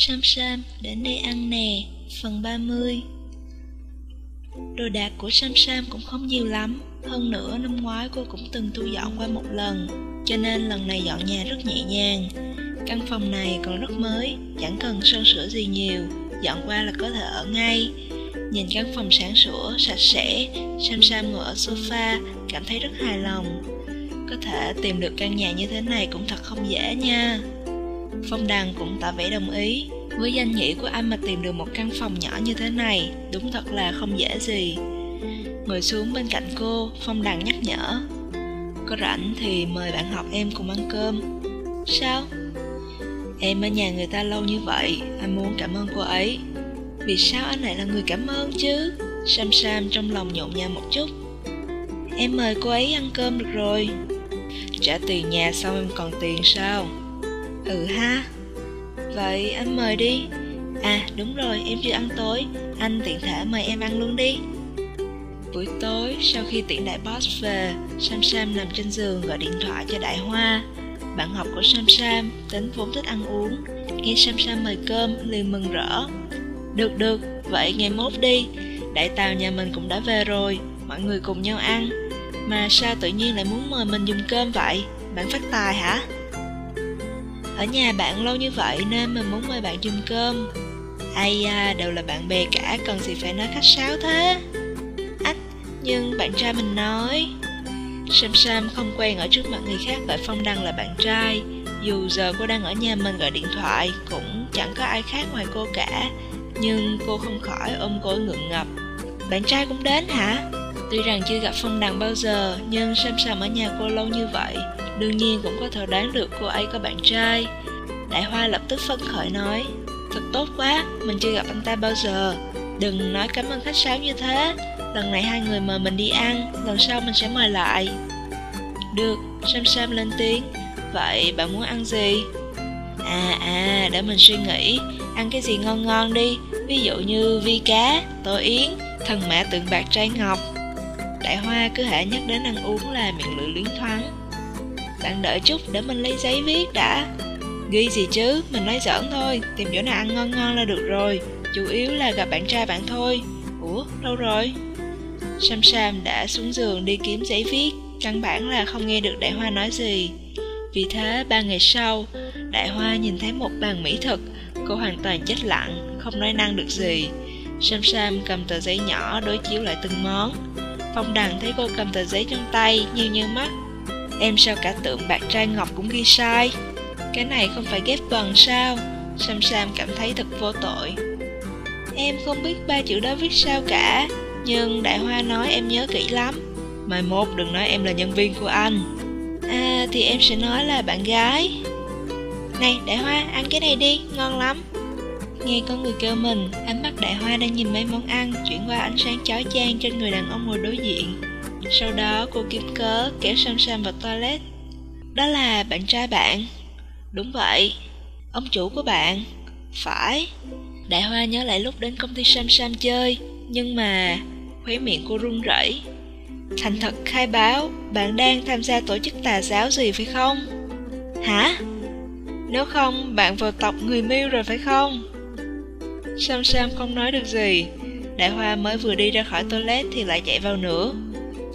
Sam Sam, đến đây ăn nè, phần 30 Đồ đạc của Sam Sam cũng không nhiều lắm Hơn nữa năm ngoái cô cũng từng thu dọn qua một lần Cho nên lần này dọn nhà rất nhẹ nhàng. Căn phòng này còn rất mới, chẳng cần sơn sửa gì nhiều Dọn qua là có thể ở ngay. Nhìn căn phòng sáng sủa, sạch sẽ Sam Sam ngồi ở sofa, cảm thấy rất hài lòng. Có thể tìm được căn nhà như thế này cũng thật không dễ nha. Phong Đằng cũng tỏ vẻ đồng ý. Với danh nghĩa của anh mà tìm được một căn phòng nhỏ như thế này Đúng thật là không dễ gì. Ngồi xuống bên cạnh cô, Phong Đằng nhắc nhở. Có rảnh thì mời bạn học em cùng ăn cơm. Sao? Em ở nhà người ta lâu như vậy, anh muốn cảm ơn cô ấy. Vì sao anh lại là người cảm ơn chứ? Sam Sam trong lòng nhộn nhạo một chút. Em mời cô ấy ăn cơm được rồi. Trả tiền nhà xong em còn tiền sao? Ừ ha. Vậy anh mời đi. À đúng rồi em chưa ăn tối. Anh tiện thể mời em ăn luôn đi. Buổi tối sau khi tiễn đại boss về Sam Sam nằm trên giường gọi điện thoại cho đại hoa. Bạn học của Sam Sam tính vốn thích ăn uống. Nghe Sam Sam mời cơm liền mừng rỡ. Được được, vậy ngày mốt đi. Đại tàu nhà mình cũng đã về rồi Mọi người cùng nhau ăn. Mà sao tự nhiên lại muốn mời mình dùng cơm vậy? Bạn phát tài hả? Ở nhà bạn lâu như vậy nên mình muốn mời bạn dùng cơm. Ai à, đều là bạn bè cả, cần gì phải nói khách sáo thế? Ách, nhưng bạn trai mình nói. Sam Sam không quen ở trước mặt người khác gọi Phong Đăng là bạn trai. Dù giờ cô đang ở nhà mình gọi điện thoại Cũng chẳng có ai khác ngoài cô cả. Nhưng cô không khỏi ôm cô ngượng ngập. Bạn trai cũng đến hả? Tuy rằng chưa gặp Phong Đằng bao giờ Nhưng Sam Sam ở nhà cô lâu như vậy. Đương nhiên cũng có thể đoán được cô ấy có bạn trai. Đại Hoa lập tức phấn khởi nói Thật tốt quá, mình chưa gặp anh ta bao giờ. Đừng nói cảm ơn khách sáo như thế. Lần này hai người mời mình đi ăn Lần sau mình sẽ mời lại. Được, Sam Sam lên tiếng. Vậy bạn muốn ăn gì? À à, để mình suy nghĩ. Ăn cái gì ngon ngon đi. Ví dụ như vi cá, tổ yến Thần mã tượng bạc trai ngọc. Đại Hoa cứ hễ nhắc đến ăn uống là miệng lưỡi liến thoáng bạn đợi chút để mình lấy giấy viết đã. Ghi gì chứ, mình nói giỡn thôi. Tìm chỗ nào ăn ngon ngon là được rồi. Chủ yếu là gặp bạn trai bạn thôi. Ủa, đâu rồi? Sam Sam đã xuống giường đi kiếm giấy viết. Căn bản là không nghe được Đại Hoa nói gì. Vì thế ba ngày sau Đại Hoa nhìn thấy một bàn mỹ thực. Cô hoàn toàn chết lặng Không nói năng được gì. Sam Sam cầm tờ giấy nhỏ đối chiếu lại từng món. Phong Đằng thấy cô cầm tờ giấy trong tay Nhiều như mắt. Em sao cả tượng bạc trai ngọc cũng ghi sai? Cái này không phải ghép vần sao? Sam Sam cảm thấy thật vô tội. Em không biết ba chữ đó viết sao cả Nhưng Đại Hoa nói em nhớ kỹ lắm. Mai mốt đừng nói em là nhân viên của anh. À thì em sẽ nói là bạn gái. Này Đại Hoa ăn cái này đi, ngon lắm. Nghe có người kêu mình Ánh mắt Đại Hoa đang nhìn mấy món ăn Chuyển qua ánh sáng chói chang trên người đàn ông ngồi đối diện sau đó cô kiếm cớ kéo Sam Sam vào toilet. Đó là bạn trai bạn. Đúng vậy, Ông chủ của bạn. Phải. Đại Hoa nhớ lại lúc đến công ty Sam Sam chơi, Nhưng mà Khóe miệng cô run rẩy. Thành thật khai báo, Bạn đang tham gia tổ chức tà giáo gì phải không? Hả? Nếu không, bạn vào tộc người miêu rồi phải không? Sam Sam không nói được gì. Đại Hoa mới vừa đi ra khỏi toilet thì lại chạy vào nữa.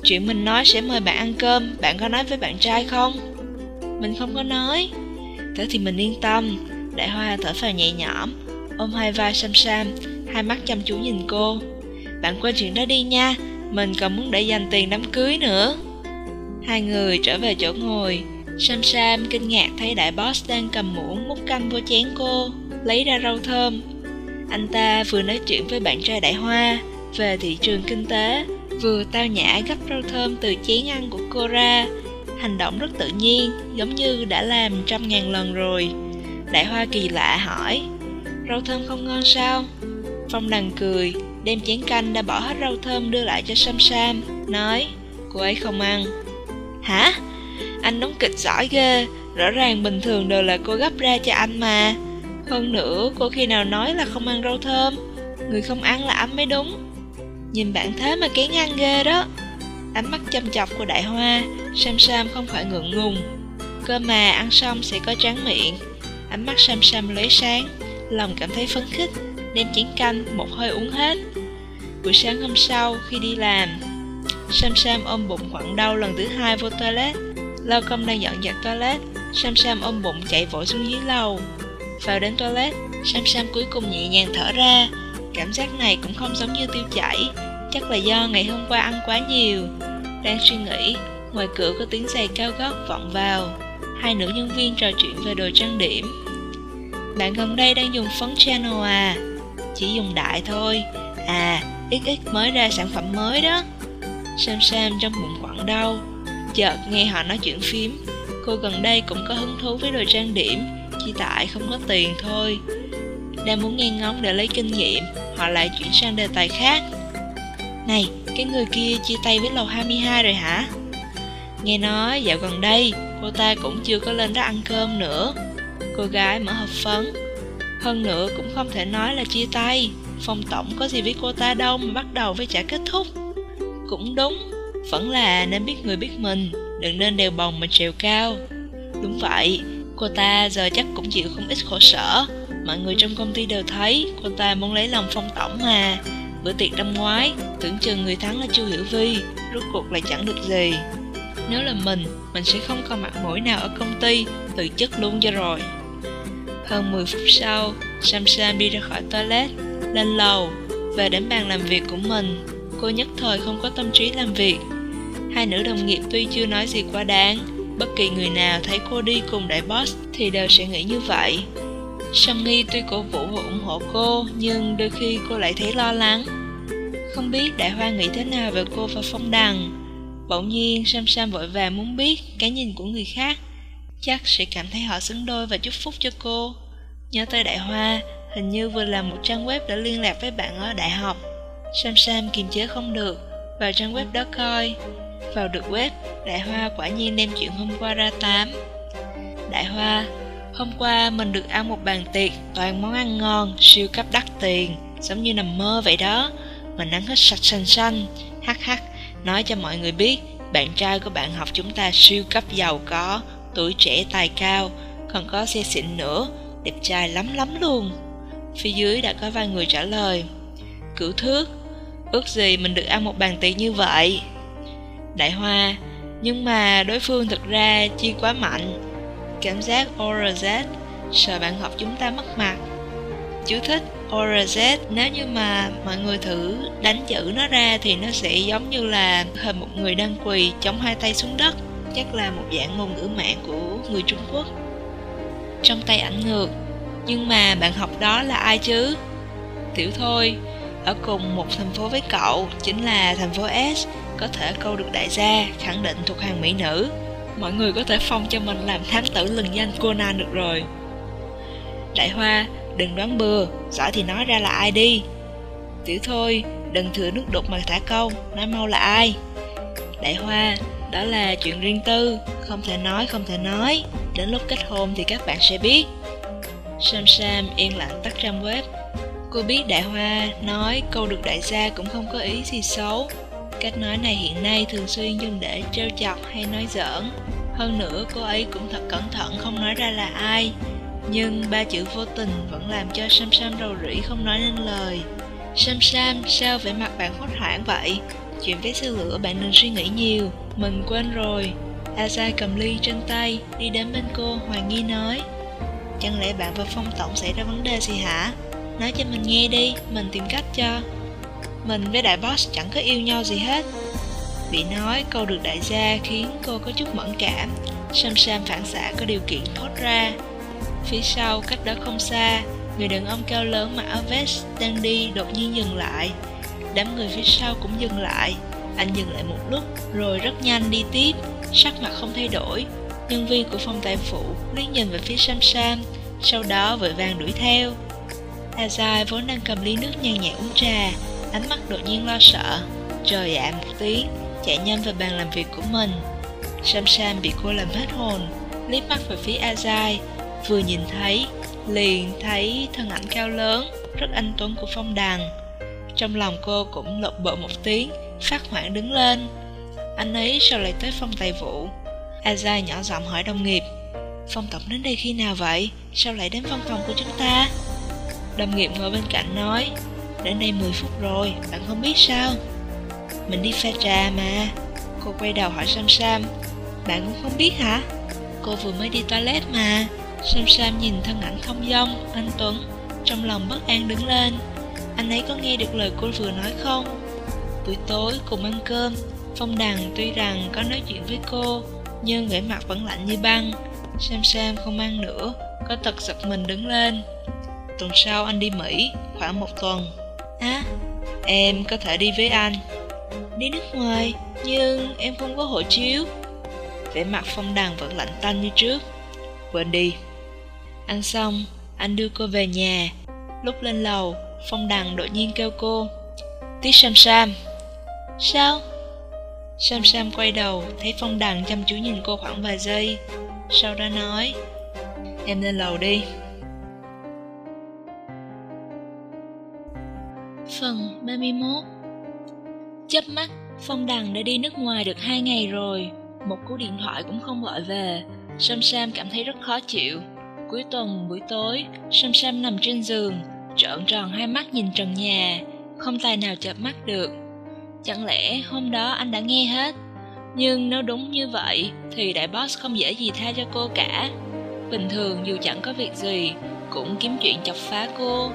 Chuyện mình nói sẽ mời bạn ăn cơm. Bạn có nói với bạn trai không? Mình không có nói. Thế thì mình yên tâm. Đại Hoa thở phào nhẹ nhõm, Ôm hai vai Sam Sam, Hai mắt chăm chú nhìn cô. Bạn quên chuyện đó đi nha. Mình còn muốn để dành tiền đám cưới nữa. Hai người trở về chỗ ngồi. Sam Sam kinh ngạc thấy đại boss đang cầm muỗng múc canh vô chén cô, Lấy ra rau thơm. Anh ta vừa nói chuyện với bạn trai đại hoa, Về thị trường kinh tế vừa tao nhã gấp rau thơm từ chén ăn của cô ra. Hành động rất tự nhiên, giống như đã làm trăm ngàn lần rồi. Đại hoa kỳ lạ hỏi, rau thơm không ngon sao? Phong đằng cười, đem chén canh đã bỏ hết rau thơm đưa lại cho sam sam, nói, cô ấy không ăn. Hả? Anh đóng kịch giỏi ghê, rõ ràng bình thường đều là cô gấp ra cho anh mà. Hơn nữa, cô khi nào nói là không ăn rau thơm, người không ăn là anh mới đúng. Nhìn bạn thế mà kén ăn ghê đó Ánh mắt chăm chọc của đại hoa Sam Sam không khỏi ngượng ngùng Cơ mà ăn xong sẽ có tráng miệng Ánh mắt Sam Sam lóe sáng lòng cảm thấy phấn khích, đem chén canh một hơi uống hết. Buổi sáng hôm sau khi đi làm, Sam Sam ôm bụng quặn đau lần thứ hai vô toilet. Lao công đang dọn dẹp toilet, Sam Sam ôm bụng chạy vội xuống dưới lầu. Vào đến toilet, Sam Sam cuối cùng nhẹ nhàng thở ra. Cảm giác này cũng không giống như tiêu chảy, chắc là do ngày hôm qua ăn quá nhiều. Đang suy nghĩ, ngoài cửa có tiếng giày cao gót vọng vào. Hai nữ nhân viên trò chuyện về đồ trang điểm. Bạn gần đây đang dùng phấn Channel à? Chỉ dùng đại thôi. À, XX mới ra sản phẩm mới đó. Sam Sam trong bụng quặn đau. Chợt nghe họ nói chuyện phím. Cô gần đây cũng có hứng thú với đồ trang điểm, chỉ tại không có tiền thôi. Đang muốn nghe ngóng để lấy kinh nghiệm, họ lại chuyển sang đề tài khác. Này, cái người kia chia tay với lầu 22 rồi hả? Nghe nói dạo gần đây, cô ta cũng chưa có lên đó ăn cơm nữa. Cô gái mở hộp phấn. Hơn nữa cũng không thể nói là chia tay. phòng tổng có gì với cô ta đâu mà bắt đầu với chả kết thúc. Cũng đúng, vẫn là nên biết người biết mình, đừng nên đèo bồng mà trèo cao. Đúng vậy, cô ta giờ chắc cũng chịu không ít khổ sở. Mọi người trong công ty đều thấy cô ta muốn lấy lòng phong tổng mà. Bữa tiệc năm ngoái, tưởng chừng người thắng là Chu Hiểu Vi, rốt cuộc lại chẳng được gì. Nếu là mình, mình sẽ không còn mặt mũi nào ở công ty, từ chức luôn cho rồi. Hơn 10 phút sau, Sam Sam đi ra khỏi toilet, lên lầu, về đến bàn làm việc của mình. Cô nhất thời không có tâm trí làm việc. Hai nữ đồng nghiệp tuy chưa nói gì quá đáng, bất kỳ người nào thấy cô đi cùng đại boss thì đều sẽ nghĩ như vậy. Sammy Nghi tuy cổ vũ và ủng hộ cô, nhưng đôi khi cô lại thấy lo lắng. Không biết Đại Hoa nghĩ thế nào về cô và Phong Đằng. Bỗng nhiên Sam Sam vội vàng muốn biết cái nhìn của người khác. Chắc sẽ cảm thấy họ xứng đôi và chúc phúc cho cô. Nhớ tới Đại Hoa, hình như vừa làm một trang web để liên lạc với bạn ở đại học. Sam Sam kiềm chế không được, vào trang web đó coi. Vào được web, Đại Hoa quả nhiên đem chuyện hôm qua ra tám. Đại Hoa, hôm qua mình được ăn một bàn tiệc toàn món ăn ngon, siêu cấp đắt tiền, giống như nằm mơ vậy đó. Mình ăn hết sạch xanh xanh, hắc hắc, nói cho mọi người biết bạn trai của bạn học chúng ta siêu cấp giàu có, tuổi trẻ tài cao, còn có xe xịn nữa, đẹp trai lắm lắm luôn. Phía dưới đã có vài người trả lời. Cửu thước, ước gì mình được ăn một bàn tiệc như vậy. Đại Hoa, nhưng mà đối phương thực ra chi quá mạnh. Cảm giác ORZ, sợ bạn học chúng ta mất mặt. Chú thích ORZ nếu như mà mọi người thử đánh chữ nó ra thì nó sẽ giống như là hình một người đang quỳ chống hai tay xuống đất chắc là một dạng ngôn ngữ mạng của người Trung Quốc. Trong tay ảnh ngược nhưng mà bạn học đó là ai chứ? Tiểu thôi ở cùng một thành phố với cậu chính là thành phố S có thể câu được đại gia khẳng định thuộc hàng mỹ nữ mọi người có thể phong cho mình làm thám tử lừng danh Conan được rồi. Đại hoa, đừng đoán bừa giỏi thì nói ra là ai đi. Tiểu thôi, đừng thừa nước đục mà thả câu, nói mau là ai? Đại hoa, đó là chuyện riêng tư, không thể nói, không thể nói. Đến lúc kết hôn thì các bạn sẽ biết. Sam sam yên lặng tắt trang web. Cô biết đại hoa nói câu được đại gia cũng không có ý gì xấu cách nói này hiện nay thường xuyên dùng để trêu chọc hay nói giỡn. Hơn nữa, cô ấy cũng thật cẩn thận không nói ra là ai. Nhưng ba chữ vô tình vẫn làm cho sam sam rầu rĩ không nói nên lời. Sam sam, sao vẻ mặt bạn hốt hoảng vậy? Chuyện vé xe lửa bạn đừng suy nghĩ nhiều, mình quên rồi. Azai cầm ly trên tay, đi đến bên cô hoài nghi nói. Chẳng lẽ bạn và phong tổng xảy ra vấn đề gì hả? Nói cho mình nghe đi, mình tìm cách cho mình với đại boss chẳng có yêu nhau gì hết. Bị nói câu được đại gia khiến cô có chút mẫn cảm. Sam sam phản xạ có điều kiện thốt ra. Phía sau cách đó không xa, người đàn ông cao lớn mặc áo vest đang đi đột nhiên dừng lại. Đám người phía sau cũng dừng lại. Anh dừng lại một lúc, rồi rất nhanh đi tiếp. Sắc mặt không thay đổi. Nhân viên của phòng tài phụ liếc nhìn về phía sam sam, sau đó vội vàng đuổi theo. Azai vốn đang cầm ly nước nhàn nhẹ uống trà ánh mắt đột nhiên lo sợ. Trời ạ, một tiếng chạy nhanh về bàn làm việc của mình. Sam sam bị cô làm hết hồn, liếc mắt về phía azai vừa nhìn thấy, liền thấy thân ảnh cao lớn, rất anh tuấn của phong đằng trong lòng cô cũng lột bợ một tiếng phát hoảng đứng lên. Anh ấy sao lại tới phong tài vụ? Azai nhỏ giọng hỏi đồng nghiệp. Phong tổng đến đây khi nào vậy? Sao lại đến văn phòng của chúng ta? Đồng nghiệp ngồi bên cạnh nói. Đến đây 10 phút rồi, bạn không biết sao? Mình đi pha trà mà. Cô quay đầu hỏi Sam Sam. Bạn cũng không biết hả? Cô vừa mới đi toilet mà. Sam Sam nhìn thân ảnh thông dong, anh Tuấn. Trong lòng bất an đứng lên. Anh ấy có nghe được lời cô vừa nói không? Buổi tối cùng ăn cơm Phong Đằng tuy rằng có nói chuyện với cô Nhưng vẻ mặt vẫn lạnh như băng. Sam Sam không ăn nữa Có tật giật mình đứng lên. Tuần sau anh đi Mỹ Khoảng một tuần. Á, em có thể đi với anh. Đi nước ngoài Nhưng em không có hộ chiếu. Vẻ mặt Phong Đằng vẫn lạnh tanh như trước. Quên đi. Ăn xong, anh đưa cô về nhà. Lúc lên lầu, Phong Đằng đột nhiên kêu cô Tiết Sam Sam. Sao? Sam Sam quay đầu, thấy Phong Đằng chăm chú nhìn cô khoảng vài giây Sau đó nói Em lên lầu đi. Phần 31 Chớp mắt, Phong Đằng đã đi nước ngoài được hai ngày rồi. Một cú điện thoại cũng không gọi về. Sam Sam cảm thấy rất khó chịu. Cuối tuần buổi tối, Sam Sam nằm trên giường Trợn tròn hai mắt nhìn trần nhà. Không tài nào chợp mắt được. Chẳng lẽ hôm đó anh đã nghe hết? Nhưng nếu đúng như vậy Thì đại boss không dễ gì tha cho cô cả. Bình thường dù chẳng có việc gì Cũng kiếm chuyện chọc phá cô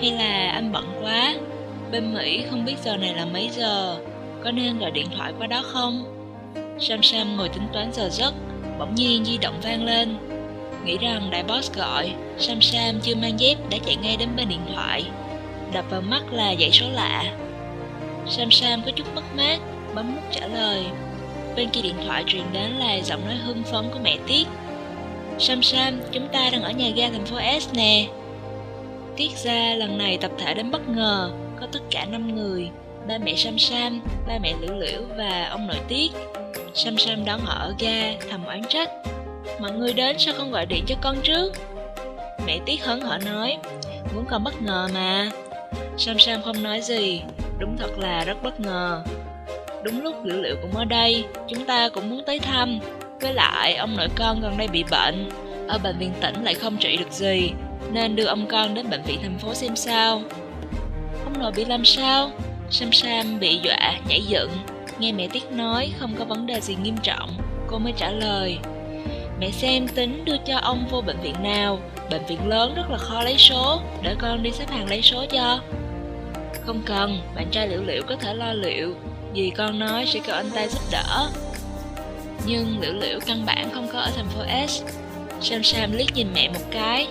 hay là anh bận quá Bên Mỹ không biết giờ này là mấy giờ. Có nên gọi điện thoại qua đó không? Sam Sam ngồi tính toán giờ giấc Bỗng nhiên di động vang lên. Nghĩ rằng đại boss gọi Sam Sam chưa mang dép đã chạy ngay đến bên điện thoại. Đập vào mắt là dãy số lạ. Sam Sam có chút mất mát Bấm nút trả lời. Bên kia điện thoại truyền đến là giọng nói hưng phấn của mẹ Tiết. Sam Sam, chúng ta đang ở nhà ga thành phố S nè. Tiết ra lần này tập thể đến bất ngờ, có tất cả 5 người, ba mẹ Sam Sam, ba mẹ Liễu Liễu và ông nội Tiết. Sam Sam đón họ ở ga, thầm oán trách. Mọi người đến sao không gọi điện cho con trước? Mẹ Tiết hớn hở nói, muốn con bất ngờ mà. Sam Sam không nói gì, đúng thật là rất bất ngờ. Đúng lúc Liễu Liễu cũng ở đây, chúng ta cũng muốn tới thăm. Với lại, ông nội con gần đây bị bệnh, ở bệnh viện tỉnh lại không trị được gì, nên đưa ông con đến bệnh viện thành phố xem sao. Ông nội bị làm sao? Sam Sam bị dọa, nhảy dựng. Nghe mẹ Tiết nói không có vấn đề gì nghiêm trọng, cô mới trả lời. Mẹ xem tính đưa cho ông vô bệnh viện nào, bệnh viện lớn rất là khó lấy số, để con đi xếp hàng lấy số cho. Không cần, bạn trai liệu liệu có thể lo liệu, vì con nói sẽ kêu anh ta giúp đỡ. Nhưng liệu liệu căn bản không có ở thành phố S. Sam Sam liếc nhìn mẹ một cái,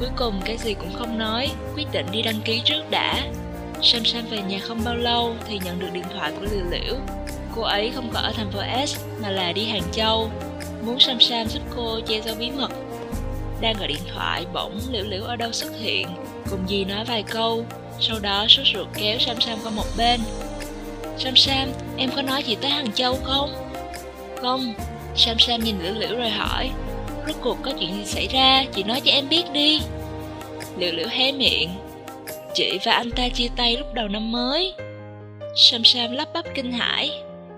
Cuối cùng cái gì cũng không nói, quyết định đi đăng ký trước đã. Sam Sam về nhà không bao lâu thì nhận được điện thoại của Liễu Liễu. Cô ấy không có ở thành phố S mà là đi Hàng Châu, muốn Sam Sam giúp cô che giấu bí mật. Đang gọi điện thoại, bỗng Liễu Liễu ở đâu xuất hiện, cùng dì nói vài câu, sau đó sốt ruột kéo Sam Sam qua một bên. Sam Sam, em có nói gì tới Hàng Châu không? Không, Sam Sam nhìn Liễu Liễu rồi hỏi, Rốt cuộc có chuyện gì xảy ra? Chị nói cho em biết đi. Liễu liễu hé miệng. Chị và anh ta chia tay lúc đầu năm mới. Sam Sam lắp bắp kinh hãi.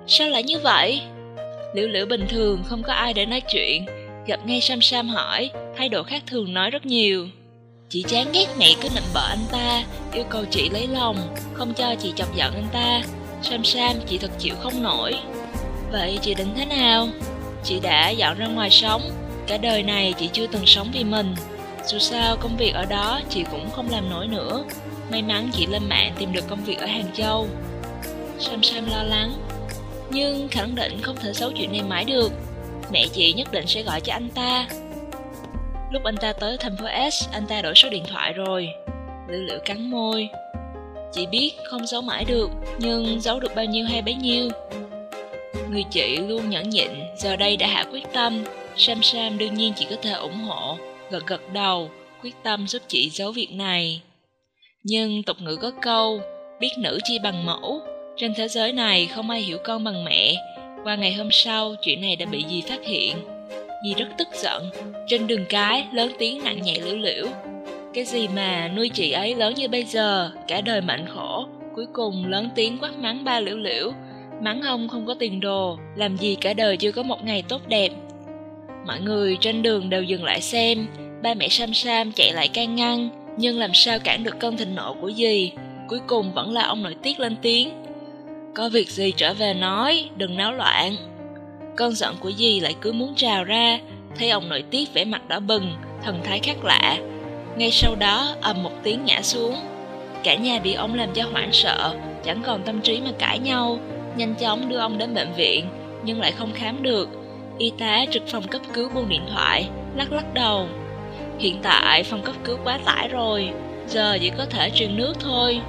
Sao lại như vậy? Liễu liễu bình thường, không có ai để nói chuyện. Gặp ngay Sam Sam hỏi, Thái độ khác thường nói rất nhiều. Chị chán ghét mẹ cứ nịnh bợ anh ta, Yêu cầu chị lấy lòng, Không cho chị chọc giận anh ta. Sam Sam, chị thật chịu không nổi. Vậy chị định thế nào? Chị đã dọn ra ngoài sống Cả đời này chị chưa từng sống vì mình. Dù sao, công việc ở đó chị cũng không làm nổi nữa. May mắn chị lên mạng tìm được công việc ở Hàng Châu. Sam Sam lo lắng. Nhưng khẳng định không thể giấu chuyện này mãi được. Mẹ chị nhất định sẽ gọi cho anh ta. Lúc anh ta tới thành phố S, Anh ta đổi số điện thoại rồi. Lữ lữ cắn môi. Chị biết không giấu mãi được, Nhưng giấu được bao nhiêu hay bấy nhiêu. Người chị luôn nhẫn nhịn, Giờ đây đã hạ quyết tâm. Sam Sam đương nhiên chỉ có thể ủng hộ, gật gật đầu, quyết tâm giúp chị giấu việc này. Nhưng tục ngữ có câu, biết nữ chi bằng mẫu, trên thế giới này không ai hiểu con bằng mẹ. Qua ngày hôm sau, chuyện này đã bị dì phát hiện. Dì rất tức giận, trên đường cái lớn tiếng nặng nhẹ liễu liễu. Cái gì mà nuôi chị ấy lớn như bây giờ, cả đời mạnh khổ, cuối cùng lớn tiếng quát mắng ba liễu liễu, mắng ông không có tiền đồ, làm gì cả đời chưa có một ngày tốt đẹp, Mọi người trên đường đều dừng lại xem, ba mẹ Sam Sam chạy lại can ngăn, Nhưng làm sao cản được cơn thịnh nộ của dì? Cuối cùng vẫn là ông nội tiết lên tiếng. Có việc gì trở về nói Đừng náo loạn. Cơn giận của dì lại cứ muốn trào ra Thấy ông nội tiết vẻ mặt đỏ bừng Thần thái khác lạ. Ngay sau đó ầm một tiếng ngã xuống. Cả nhà bị ông làm cho hoảng sợ Chẳng còn tâm trí mà cãi nhau. Nhanh chóng đưa ông đến bệnh viện Nhưng lại không khám được. Y tá trực phòng cấp cứu buông điện thoại, Lắc lắc đầu. Hiện tại phòng cấp cứu quá tải rồi, Giờ chỉ có thể truyền nước thôi.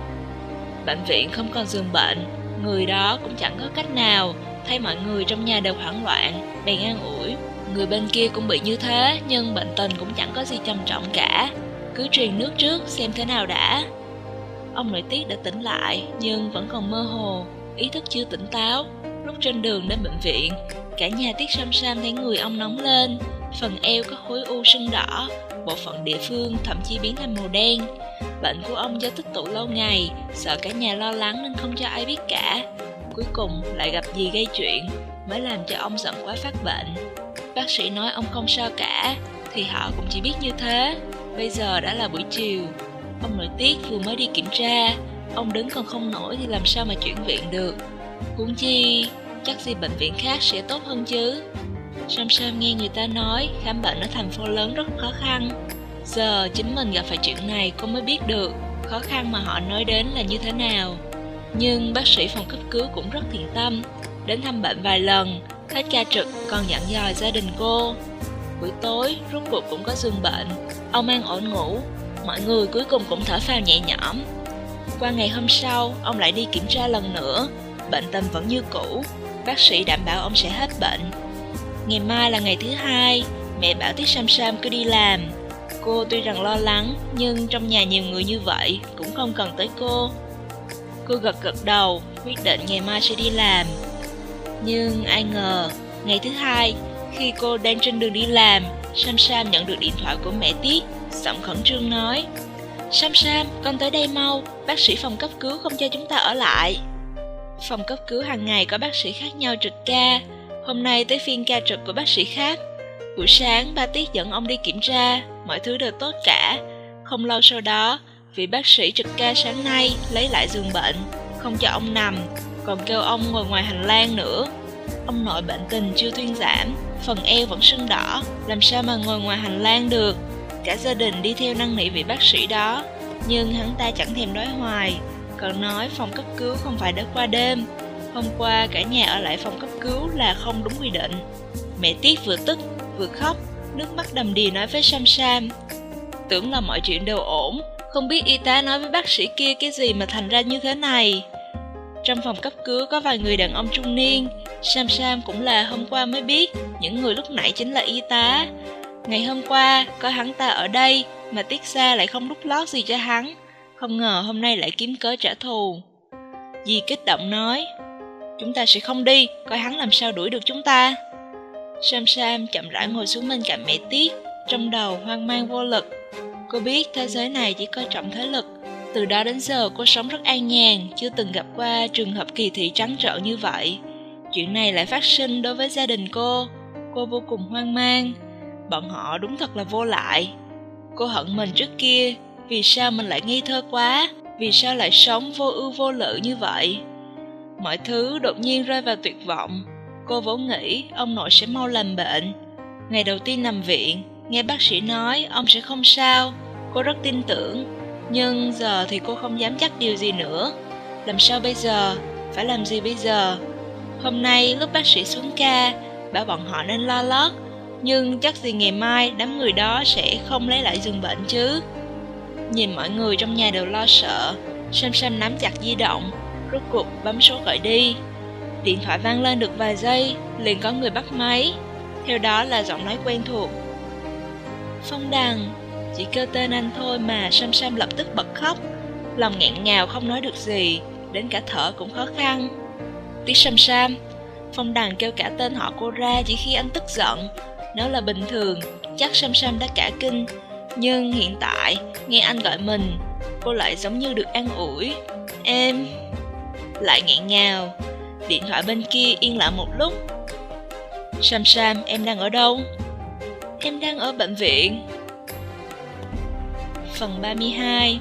Bệnh viện không còn giường bệnh, Người đó cũng chẳng có cách nào Thấy mọi người trong nhà đều hoảng loạn Bèn an ủi. Người bên kia cũng bị như thế, Nhưng bệnh tình cũng chẳng có gì trầm trọng cả. Cứ truyền nước trước, xem thế nào đã. Ông nội tiết đã tỉnh lại, Nhưng vẫn còn mơ hồ. Ý thức chưa tỉnh táo, Lúc trên đường đến bệnh viện Cả nhà tiết sam sam thấy người ông nóng lên. Phần eo có khối u sưng đỏ, Bộ phận địa phương thậm chí biến thành màu đen. Bệnh của ông do tích tụ lâu ngày, Sợ cả nhà lo lắng nên không cho ai biết cả. Cuối cùng lại gặp gì gây chuyện, Mới làm cho ông giận quá phát bệnh. Bác sĩ nói ông không sao cả, Thì họ cũng chỉ biết như thế. Bây giờ đã là buổi chiều, Ông nội tiết vừa mới đi kiểm tra. Ông đứng còn không nổi thì làm sao mà chuyển viện được? Huống chi Chắc gì bệnh viện khác sẽ tốt hơn chứ. Sam Sam nghe người ta nói, Khám bệnh ở thành phố lớn rất khó khăn. Giờ chính mình gặp phải chuyện này cô mới biết được Khó khăn mà họ nói đến là như thế nào. Nhưng bác sĩ phòng cấp cứu cũng rất thiện tâm, Đến thăm bệnh vài lần, Hết ca trực, còn dặn dò gia đình cô. Buổi tối, rốt cuộc cũng có giường bệnh, Ông an ổn ngủ, Mọi người cuối cùng cũng thở phào nhẹ nhõm. Qua ngày hôm sau, Ông lại đi kiểm tra lần nữa Bệnh tình vẫn như cũ. Bác sĩ đảm bảo ông sẽ hết bệnh. Ngày mai là ngày thứ hai Mẹ bảo Tiết Sam Sam cứ đi làm. Cô tuy rằng lo lắng Nhưng trong nhà nhiều người như vậy Cũng không cần tới cô. Cô gật gật đầu Quyết định ngày mai sẽ đi làm. Nhưng ai ngờ Ngày thứ hai Khi cô đang trên đường đi làm Sam Sam nhận được điện thoại của mẹ Tiết Giọng khẩn trương nói Sam Sam, con tới đây mau Bác sĩ phòng cấp cứu không cho chúng ta ở lại. Phòng cấp cứu hàng ngày có bác sĩ khác nhau trực ca. Hôm nay tới phiên ca trực của bác sĩ khác. Buổi sáng, ba Tiết dẫn ông đi kiểm tra. Mọi thứ đều tốt cả. Không lâu sau đó, Vị bác sĩ trực ca sáng nay lấy lại giường bệnh. Không cho ông nằm, Còn kêu ông ngồi ngoài hành lang nữa. Ông nội bệnh tình chưa thuyên giảm, Phần eo vẫn sưng đỏ. Làm sao mà ngồi ngoài hành lang được? Cả gia đình đi theo năn nỉ vị bác sĩ đó. Nhưng hắn ta chẳng thèm nói hoài. Còn nói phòng cấp cứu không phải để qua đêm. Hôm qua cả nhà ở lại phòng cấp cứu là không đúng quy định. Mẹ Tiết vừa tức, vừa khóc, Nước mắt đầm đìa nói với Sam Sam. Tưởng là mọi chuyện đều ổn, Không biết y tá nói với bác sĩ kia cái gì mà thành ra như thế này. Trong phòng cấp cứu có vài người đàn ông trung niên. Sam Sam cũng là hôm qua mới biết, Những người lúc nãy chính là y tá. Ngày hôm qua, có hắn ta ở đây, Mà Tiết Sa lại không đút lót gì cho hắn. Không ngờ hôm nay lại kiếm cớ trả thù. Dì kích động nói, Chúng ta sẽ không đi, Coi hắn làm sao đuổi được chúng ta. Sam Sam chậm rãi ngồi xuống bên cạnh mẹ Tiết, Trong đầu hoang mang vô lực. Cô biết thế giới này chỉ coi trọng thế lực, Từ đó đến giờ cô sống rất an nhàn, Chưa từng gặp qua trường hợp kỳ thị trắng trợn như vậy. Chuyện này lại phát sinh đối với gia đình cô. Cô vô cùng hoang mang, Bọn họ đúng thật là vô lại. Cô hận mình trước kia vì sao mình lại nghi thơ quá? Vì sao lại sống vô ưu vô lự như vậy? Mọi thứ đột nhiên rơi vào tuyệt vọng. Cô vốn nghĩ ông nội sẽ mau lành bệnh. Ngày đầu tiên nằm viện, Nghe bác sĩ nói ông sẽ không sao. Cô rất tin tưởng. Nhưng giờ thì cô không dám chắc điều gì nữa. Làm sao bây giờ? Phải làm gì bây giờ? Hôm nay lúc bác sĩ xuống ca, Bảo bọn họ nên lo lót. Nhưng chắc gì ngày mai đám người đó sẽ không lấy lại giường bệnh chứ? Nhìn mọi người trong nhà đều lo sợ Sam Sam nắm chặt di động Rốt cuộc bấm số gọi đi Điện thoại vang lên được vài giây, liền có người bắt máy. Theo đó là giọng nói quen thuộc. Phong Đằng, chỉ kêu tên anh thôi mà Sam Sam lập tức bật khóc. Lòng nghẹn ngào không nói được gì, đến cả thở cũng khó khăn. Tiếc Sam Sam, Phong Đằng kêu cả tên họ cô ra chỉ khi anh tức giận. Nếu là bình thường, chắc Sam Sam đã cả kinh. Nhưng hiện tại, nghe anh gọi mình, cô lại giống như được an ủi. Em... Lại nghẹn ngào, Điện thoại bên kia yên lặng một lúc Sam Sam, em đang ở đâu? Em đang ở bệnh viện phần 32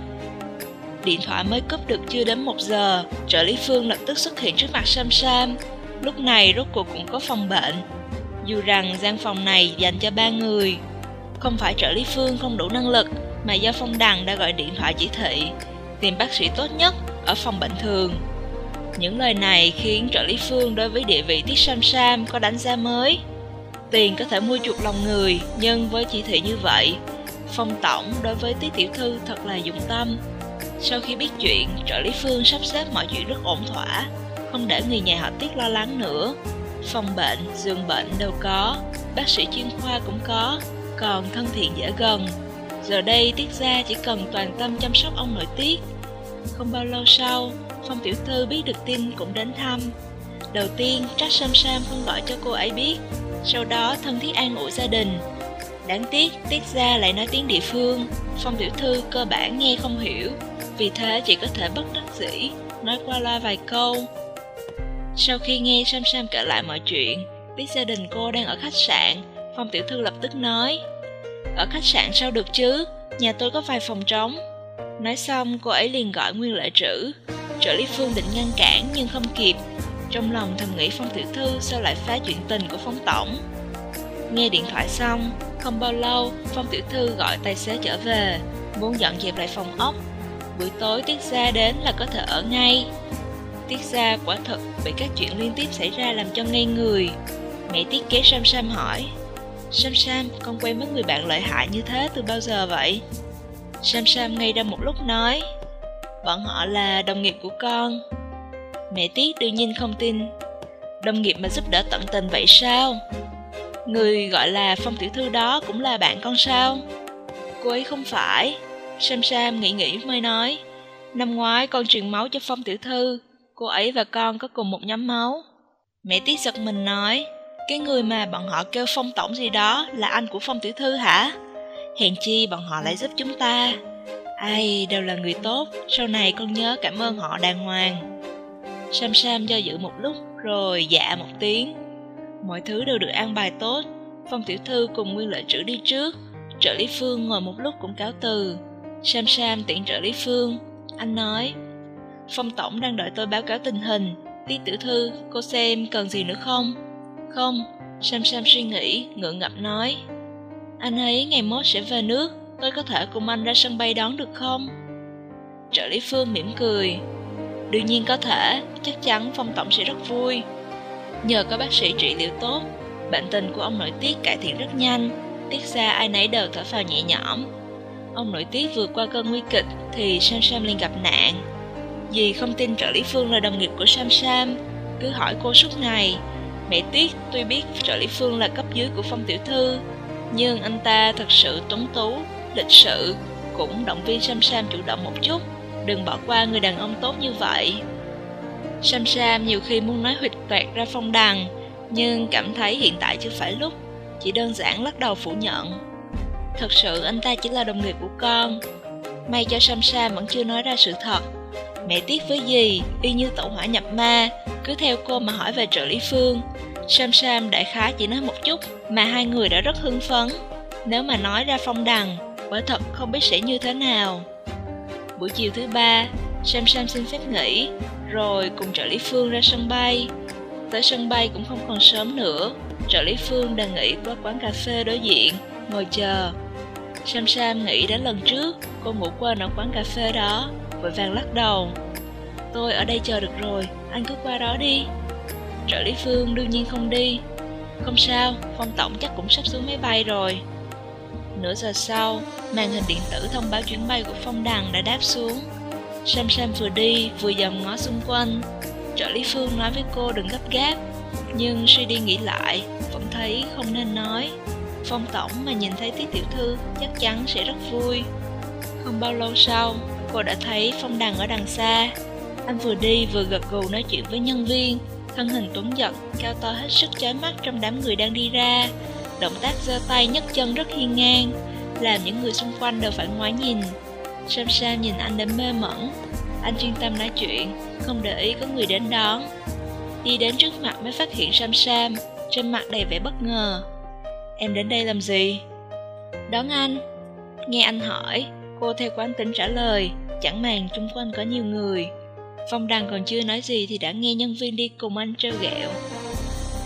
Điện thoại mới cúp được chưa đến một giờ, trợ lý Phương lập tức xuất hiện trước mặt Sam Sam. Lúc này rốt cuộc cũng có phòng bệnh. Dù rằng gian phòng này dành cho ba người, không phải trợ lý Phương không đủ năng lực, mà do Phong Đằng đã gọi điện thoại chỉ thị, tìm bác sĩ tốt nhất ở phòng bệnh thường. Những lời này khiến trợ lý Phương đối với địa vị Tiết Sam Sam có đánh giá mới. Tiền có thể mua chuộc lòng người, nhưng với chỉ thị như vậy, Phong Tổng đối với Tiết Tiểu Thư thật là dụng tâm. Sau khi biết chuyện, trợ lý Phương sắp xếp mọi chuyện rất ổn thỏa, không để người nhà họ Tiết lo lắng nữa. Phòng bệnh, giường bệnh đều có, bác sĩ chuyên khoa cũng có, còn thân thiện dễ gần. Giờ đây Tiết gia chỉ cần toàn tâm chăm sóc ông nội Tiết. Không bao lâu sau, Phong Tiểu Thư biết được tin cũng đến thăm. Đầu tiên, trách Sam Sam không gọi cho cô ấy biết, sau đó thân thiết an ủi gia đình. Đáng tiếc, Tiết gia lại nói tiếng địa phương, Phong Tiểu Thư cơ bản nghe không hiểu, vì thế chỉ có thể bất đắc dĩ, nói qua loa vài câu. Sau khi nghe Sam Sam kể lại mọi chuyện, biết gia đình cô đang ở khách sạn, Phong Tiểu Thư lập tức nói ở khách sạn sao được chứ, nhà tôi có vài phòng trống. Nói xong cô ấy liền gọi Nguyên Lệ Trữ, trợ lý Phương định ngăn cản nhưng không kịp. Trong lòng thầm nghĩ Phong Tiểu Thư sao lại phá chuyện tình của Phong Tổng. Nghe điện thoại xong, không bao lâu Phong Tiểu Thư gọi tài xế trở về, muốn dọn dẹp lại phòng ốc buổi tối Tiết Gia đến là có thể ở ngay. Tiết Gia quả thật bị các chuyện liên tiếp xảy ra làm cho ngây người. Mẹ Tiết kế Sam Sam hỏi, Sam Sam, con quen với người bạn lợi hại như thế từ bao giờ vậy? Sam Sam ngay ra một lúc nói, bọn họ là đồng nghiệp của con. Mẹ Tiết đương nhiên không tin, đồng nghiệp mà giúp đỡ tận tình vậy sao? Người gọi là Phong Tiểu Thư đó cũng là bạn con sao? Cô ấy không phải, Sam Sam nghĩ nghĩ mới nói Năm ngoái con truyền máu cho Phong Tiểu Thư Cô ấy và con có cùng một nhóm máu Mẹ Tiết giật mình nói cái người mà bọn họ kêu Phong Tổng gì đó Là anh của Phong Tiểu Thư hả? Hèn chi bọn họ lại giúp chúng ta. Ai đều là người tốt. Sau này con nhớ cảm ơn họ đàng hoàng. Sam Sam do dự một lúc Rồi dạ một tiếng. Mọi thứ đều được an bài tốt. Phong Tiểu Thư cùng Nguyên Lợi Trữ đi trước. Trợ lý Phương ngồi một lúc cũng cáo từ. Sam Sam tiện trợ lý Phương. Anh nói, Phong Tổng đang đợi tôi báo cáo tình hình. Tiết tiểu thư, cô xem cần gì nữa không? Không, Sam Sam suy nghĩ, ngượng ngập nói. Anh ấy ngày mốt sẽ về nước, tôi có thể cùng anh ra sân bay đón được không? Trợ lý Phương mỉm cười. Đương nhiên có thể, chắc chắn Phong Tổng sẽ rất vui. Nhờ có bác sĩ trị liệu tốt, bệnh tình của ông nội tiết cải thiện rất nhanh. Tiết ra ai nấy đều thở phào nhẹ nhõm, Ông nội tiết vượt qua cơn nguy kịch thì Sam Sam liền gặp nạn. Dì không tin trợ lý Phương là đồng nghiệp của Sam Sam, cứ hỏi cô suốt ngày. Mẹ Tiết tuy biết trợ lý Phương là cấp dưới của Phong Tiểu Thư, nhưng anh ta thật sự tuấn tú, lịch sự, cũng động viên Sam Sam chủ động một chút, đừng bỏ qua người đàn ông tốt như vậy. Sam Sam nhiều khi muốn nói huyệt toẹt ra phong đằng, nhưng cảm thấy hiện tại chưa phải lúc, chỉ đơn giản lắc đầu phủ nhận. Thật sự anh ta chỉ là đồng nghiệp của con May cho Sam Sam vẫn chưa nói ra sự thật Mẹ tiếc với gì Y như tẩu hỏa nhập ma. Cứ theo cô mà hỏi về trợ lý Phương. Sam Sam đại khái chỉ nói một chút Mà hai người đã rất hưng phấn. Nếu mà nói ra phong đằng Quả thật không biết sẽ như thế nào. Buổi chiều thứ ba Sam Sam xin phép nghỉ Rồi cùng trợ lý Phương ra sân bay. Tới sân bay cũng không còn sớm nữa. Trợ lý Phương đang nghỉ qua quán cà phê đối diện Ngồi chờ. Sam Sam nghĩ đến lần trước cô ngủ quên ở quán cà phê đó, vội vàng lắc đầu. Tôi ở đây chờ được rồi, anh cứ qua đó đi. Trợ lý Phương đương nhiên không đi. Không sao, Phong Tổng chắc cũng sắp xuống máy bay rồi. Nửa giờ sau, màn hình điện tử thông báo chuyến bay của Phong Đằng đã đáp xuống. Sam Sam vừa đi vừa dòm ngó xung quanh. Trợ lý Phương nói với cô đừng gấp gáp, nhưng suy đi nghĩ lại, vẫn thấy không nên nói. Phong Tổng mà nhìn thấy Tiết Tiểu Thư chắc chắn sẽ rất vui. Không bao lâu sau, cô đã thấy Phong Đằng ở đằng xa. Anh vừa đi vừa gật gù nói chuyện với nhân viên, thân hình tuấn giật, cao to hết sức chói mắt trong đám người đang đi ra. Động tác giơ tay nhấc chân rất hiên ngang, làm những người xung quanh đều phải ngoái nhìn. Sam Sam nhìn anh đến mê mẩn. Anh chuyên tâm nói chuyện, không để ý có người đến đón. Đi đến trước mặt mới phát hiện Sam Sam, trên mặt đầy vẻ bất ngờ. Em đến đây làm gì? Đón anh Nghe anh hỏi, Cô theo quán tính trả lời, chẳng màng chung quanh có nhiều người. Phong Đằng còn chưa nói gì thì đã nghe nhân viên đi cùng anh trêu ghẹo.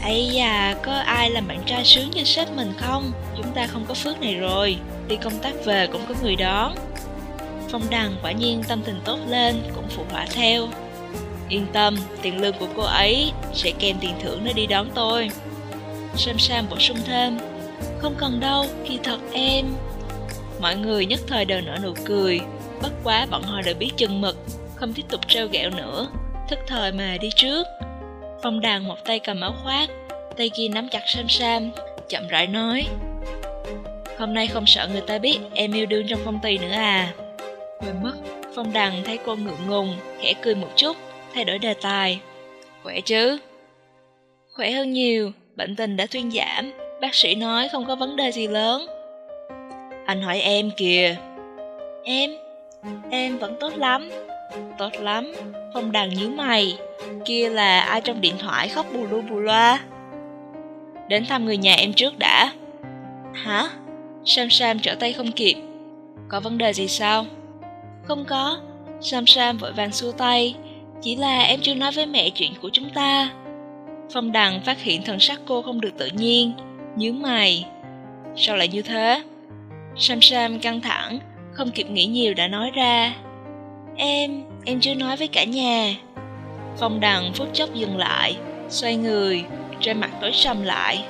ấy da, có ai làm bạn trai sướng như sếp mình không? Chúng ta không có phước này rồi, đi công tác về cũng có người đón. Phong Đằng quả nhiên tâm tình tốt lên, cũng phụ họa theo. Yên tâm, tiền lương của cô ấy sẽ kèm tiền thưởng để đi đón tôi. Sam Sam bổ sung thêm, không cần đâu, khi thật em. Mọi người nhất thời đều nở nụ cười, bất quá bọn họ đều biết chừng mực, không tiếp tục treo ghẹo nữa, thức thời mà đi trước. Phong đàn một tay cầm áo khoác, tay kia nắm chặt Sam Sam, chậm rãi nói. Hôm nay không sợ người ta biết em yêu đương trong công ty nữa à? Quên mất, Phong đằng thấy cô ngượng ngùng, khẽ cười một chút, thay đổi đề tài. Khỏe chứ? Khỏe hơn nhiều, bệnh tình đã thuyên giảm, bác sĩ nói không có vấn đề gì lớn. Anh hỏi em kìa. Em? Em vẫn tốt lắm. Tốt lắm, Phong đằng nhíu mày. Kia là ai trong điện thoại khóc bù lu bù loa? Đến thăm người nhà em trước đã. Hả? Sam Sam trở tay không kịp. Có vấn đề gì sao? Không có. Sam Sam vội vàng xua tay. Chỉ là em chưa nói với mẹ chuyện của chúng ta. Phong Đằng phát hiện thần sắc cô không được tự nhiên, nhớ mày. Sao lại như thế? Sam Sam căng thẳng, không kịp nghĩ nhiều đã nói ra. Em, em chưa nói với cả nhà. Phong Đằng phút chốc dừng lại, xoay người, trên mặt tối sầm lại.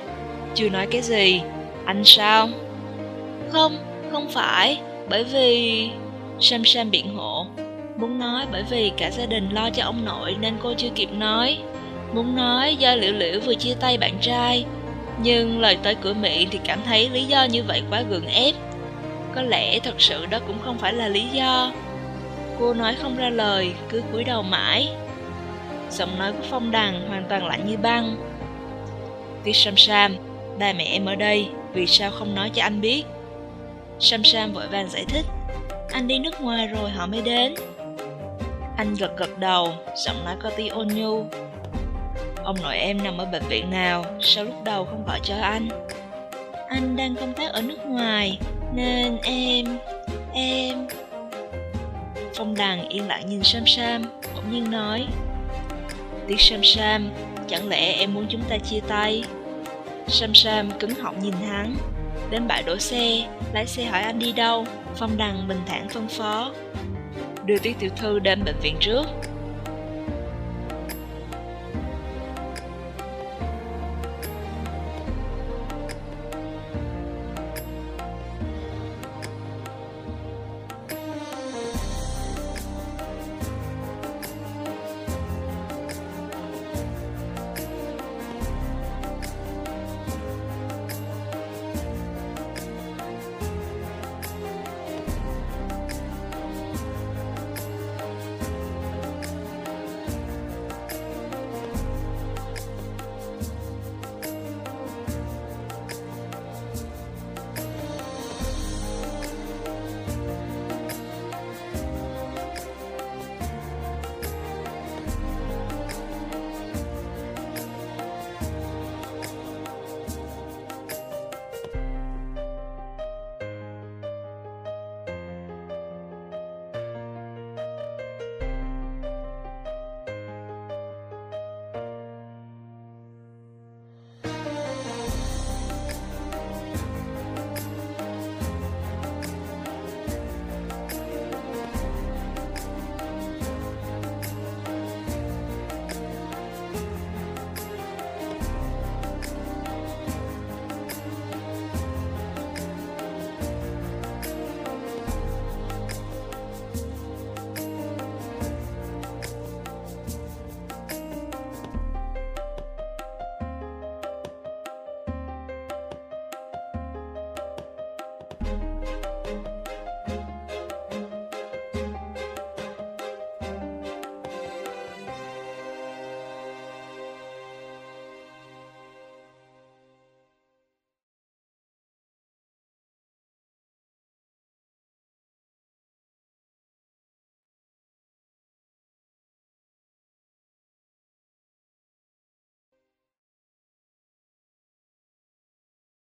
Chưa nói cái gì? Anh sao? Không, không phải, bởi vì... Sam Sam biện hộ, muốn nói bởi vì cả gia đình lo cho ông nội nên cô chưa kịp nói. Muốn nói do Liễu Liễu vừa chia tay bạn trai, nhưng lời tới cửa miệng thì cảm thấy lý do như vậy quá gượng ép. Có lẽ thật sự đó cũng không phải là lý do. Cô nói không ra lời, cứ cúi đầu mãi. Giọng nói của Phong Đằng hoàn toàn lạnh như băng. Tiết Sam Sam, ba mẹ em ở đây, vì sao không nói cho anh biết? Sam Sam vội vàng giải thích. Anh đi nước ngoài rồi họ mới đến. Anh gật gật đầu, giọng nói có tí ôn nhu. Ông nội em nằm ở bệnh viện nào, sao lúc đầu không gọi cho anh? Anh đang công tác ở nước ngoài, nên em... em... Phong đằng yên lặng nhìn Sam Sam, bỗng nhiên nói Tiếc Sam Sam, chẳng lẽ em muốn chúng ta chia tay? Sam Sam cứng họng nhìn hắn. Đến bãi đổ xe, lái xe hỏi anh đi đâu? Phong đằng bình thản phân phó Đưa Tiết Tiểu Thư đến bệnh viện trước.